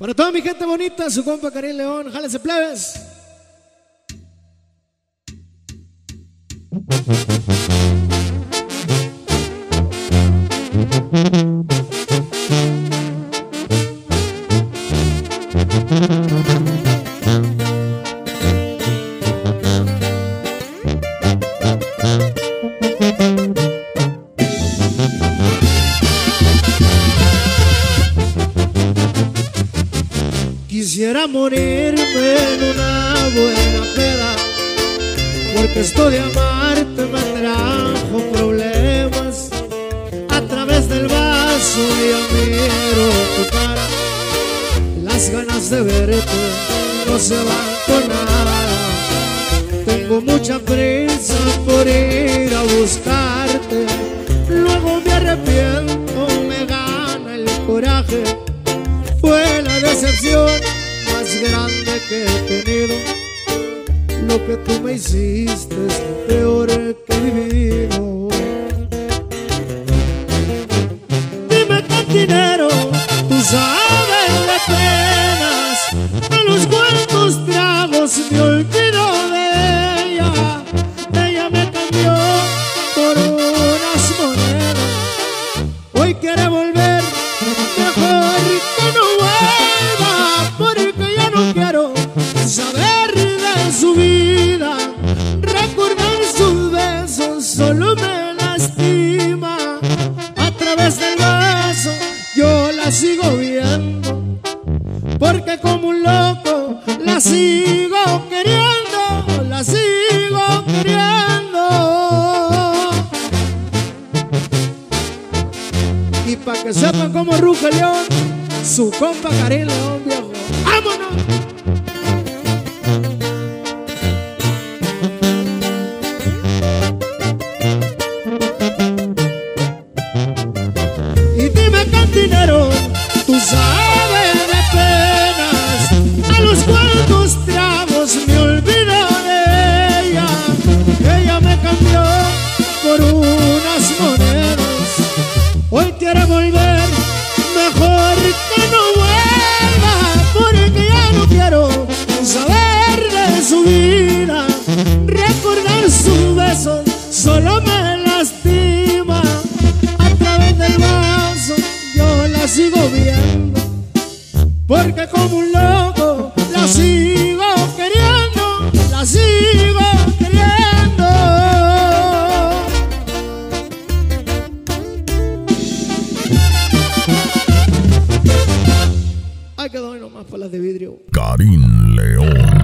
Para toda mi gente bonita, su compa Karim León, jálese plebes. Quisiera morirme en una buena peda, porque esto de amarte me trajo problemas. A través del vaso ya miro tu cara, las ganas de verte no se van con nada. Tengo mucha prisa por ir a buscarte, luego me arrepiento, me gana el coraje fue la decepción más grande que he tenido. Lo que tú me hiciste es peor que he vivido. Dime cantinero, tú A través del vaso yo la sigo viendo, porque como un loco la sigo queriendo, la sigo queriendo. Y para que sepan cómo ruge el león, su compa Karim León, viejo. ¡Vámonos! Cantinero, tú sabes de penas, a los cuantos tragos me olvido de ella. Ella me cambió por unas monedas. Hoy quiere volver, mejor que no vuelva, porque ya no quiero saber de su vida. Recordar su beso solo me sigo viendo, porque como un loco la sigo queriendo, la sigo queriendo. Ay, quedó ahí nomás para las de vidrio. Karim León.